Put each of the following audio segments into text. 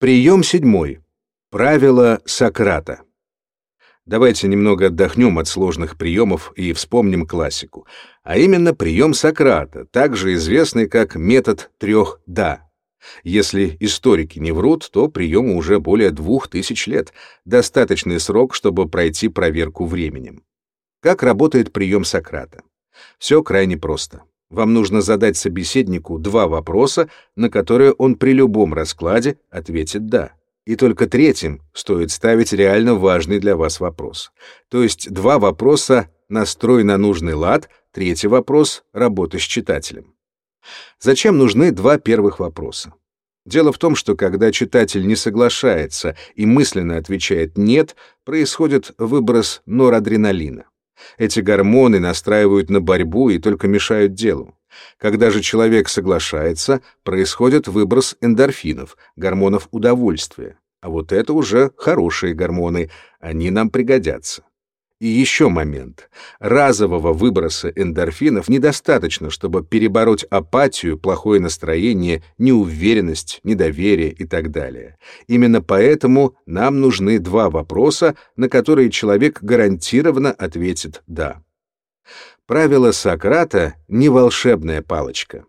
Прием седьмой. Правило Сократа. Давайте немного отдохнем от сложных приемов и вспомним классику, а именно прием Сократа, также известный как метод трех «да». Если историки не врут, то приему уже более двух тысяч лет, достаточный срок, чтобы пройти проверку временем. Как работает прием Сократа? Все крайне просто. Вам нужно задать собеседнику два вопроса, на которые он при любом раскладе ответит «да». И только третьим стоит ставить реально важный для вас вопрос. То есть два вопроса «настрой на нужный лад», третий вопрос «работа с читателем». Зачем нужны два первых вопроса? Дело в том, что когда читатель не соглашается и мысленно отвечает «нет», происходит выброс норадреналина. Эти гормоны настраивают на борьбу и только мешают делу. Когда же человек соглашается, происходит выброс эндорфинов, гормонов удовольствия. А вот это уже хорошие гормоны, они нам пригодятся. И еще момент. Разового выброса эндорфинов недостаточно, чтобы перебороть апатию, плохое настроение, неуверенность, недоверие и так далее. Именно поэтому нам нужны два вопроса, на которые человек гарантированно ответит «да». Правило Сократа — не волшебная палочка.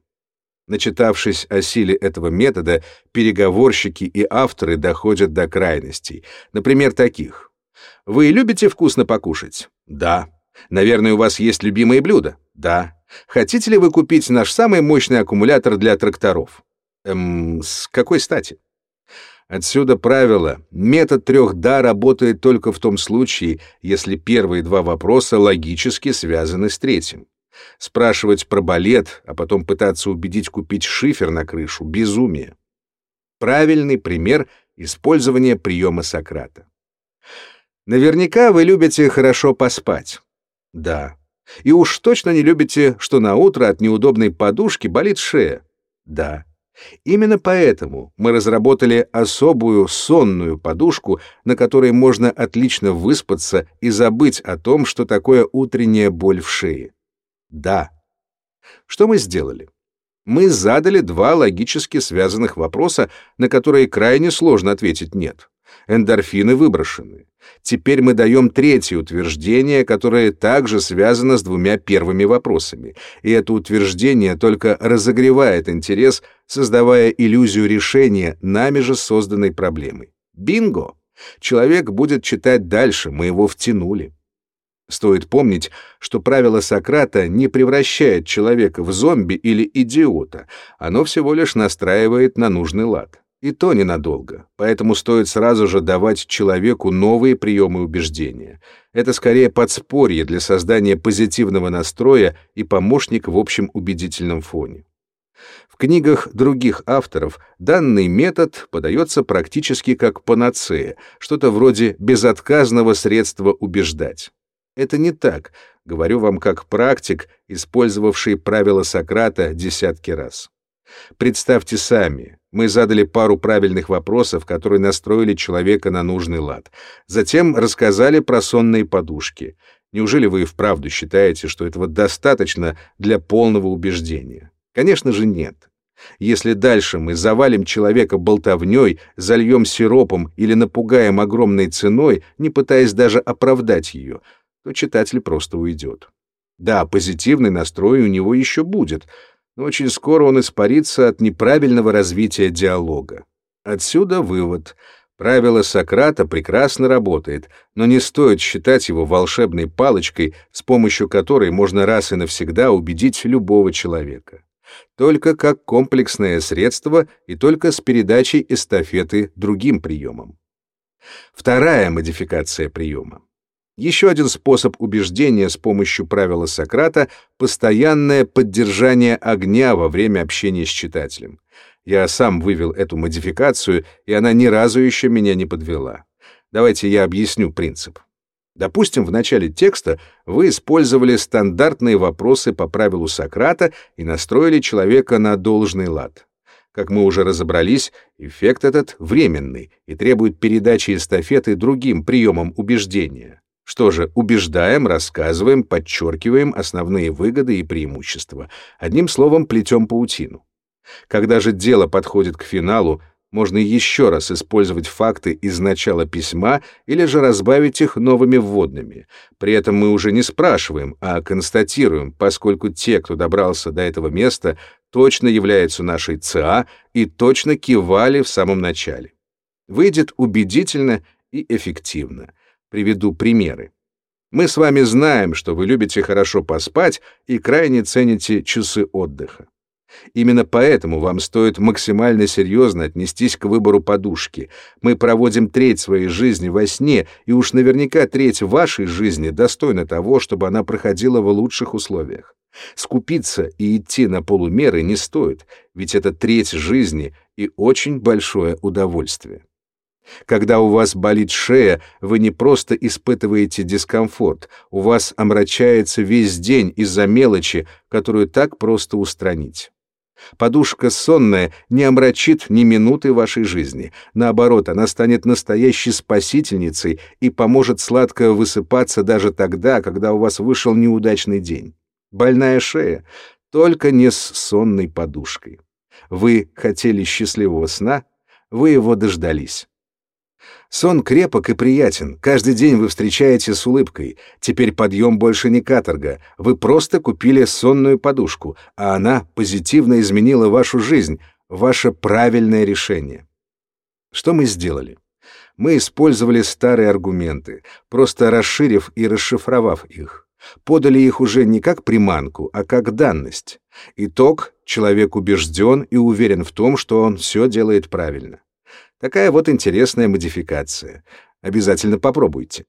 Начитавшись о силе этого метода, переговорщики и авторы доходят до крайностей, например, таких — вы любите вкусно покушать? Да. Наверное, у вас есть любимые блюда? Да. Хотите ли вы купить наш самый мощный аккумулятор для тракторов? Эм, с какой стати? Отсюда правило. Метод трех «да» работает только в том случае, если первые два вопроса логически связаны с третьим. Спрашивать про балет, а потом пытаться убедить купить шифер на крышу — безумие. Правильный пример использования приема Сократа. Наверняка вы любите хорошо поспать. Да. И уж точно не любите, что на утро от неудобной подушки болит шея. Да. Именно поэтому мы разработали особую сонную подушку, на которой можно отлично выспаться и забыть о том, что такое утренняя боль в шее. Да. Что мы сделали? Мы задали два логически связанных вопроса, на которые крайне сложно ответить «нет». Эндорфины выброшены. Теперь мы даем третье утверждение, которое также связано с двумя первыми вопросами. И это утверждение только разогревает интерес, создавая иллюзию решения нами же созданной проблемы. Бинго! Человек будет читать дальше, мы его втянули. Стоит помнить, что правило Сократа не превращает человека в зомби или идиота, оно всего лишь настраивает на нужный лад. И то ненадолго, поэтому стоит сразу же давать человеку новые приемы убеждения. Это скорее подспорье для создания позитивного настроя и помощник в общем убедительном фоне. В книгах других авторов данный метод подается практически как панацея, что-то вроде безотказного средства убеждать. Это не так, говорю вам как практик, использовавший правила Сократа десятки раз. Представьте сами, мы задали пару правильных вопросов, которые настроили человека на нужный лад. Затем рассказали про сонные подушки. Неужели вы вправду считаете, что этого достаточно для полного убеждения? Конечно же нет. Если дальше мы завалим человека болтовней, зальем сиропом или напугаем огромной ценой, не пытаясь даже оправдать ее, то читатель просто уйдет. Да, позитивный настрой у него еще будет — но очень скоро он испарится от неправильного развития диалога. Отсюда вывод. Правило Сократа прекрасно работает, но не стоит считать его волшебной палочкой, с помощью которой можно раз и навсегда убедить любого человека. Только как комплексное средство и только с передачей эстафеты другим приемам. Вторая модификация приема. Еще один способ убеждения с помощью правила Сократа — постоянное поддержание огня во время общения с читателем. Я сам вывел эту модификацию, и она ни разу еще меня не подвела. Давайте я объясню принцип. Допустим, в начале текста вы использовали стандартные вопросы по правилу Сократа и настроили человека на должный лад. Как мы уже разобрались, эффект этот временный и требует передачи эстафеты другим приемам убеждения. Что же, убеждаем, рассказываем, подчеркиваем основные выгоды и преимущества. Одним словом, плетем паутину. Когда же дело подходит к финалу, можно еще раз использовать факты из начала письма или же разбавить их новыми вводными. При этом мы уже не спрашиваем, а констатируем, поскольку те, кто добрался до этого места, точно являются нашей ЦА и точно кивали в самом начале. Выйдет убедительно и эффективно. Приведу примеры. Мы с вами знаем, что вы любите хорошо поспать и крайне цените часы отдыха. Именно поэтому вам стоит максимально серьезно отнестись к выбору подушки. Мы проводим треть своей жизни во сне, и уж наверняка треть вашей жизни достойна того, чтобы она проходила в лучших условиях. Скупиться и идти на полумеры не стоит, ведь это треть жизни и очень большое удовольствие. Когда у вас болит шея, вы не просто испытываете дискомфорт, у вас омрачается весь день из-за мелочи, которую так просто устранить. Подушка сонная не омрачит ни минуты вашей жизни. Наоборот, она станет настоящей спасительницей и поможет сладко высыпаться даже тогда, когда у вас вышел неудачный день. Больная шея, только не с сонной подушкой. Вы хотели счастливого сна, вы его дождались. Сон крепок и приятен. Каждый день вы встречаете с улыбкой. Теперь подъем больше не каторга. Вы просто купили сонную подушку, а она позитивно изменила вашу жизнь, ваше правильное решение. Что мы сделали? Мы использовали старые аргументы, просто расширив и расшифровав их. Подали их уже не как приманку, а как данность. Итог — человек убежден и уверен в том, что он все делает правильно. Такая вот интересная модификация. Обязательно попробуйте.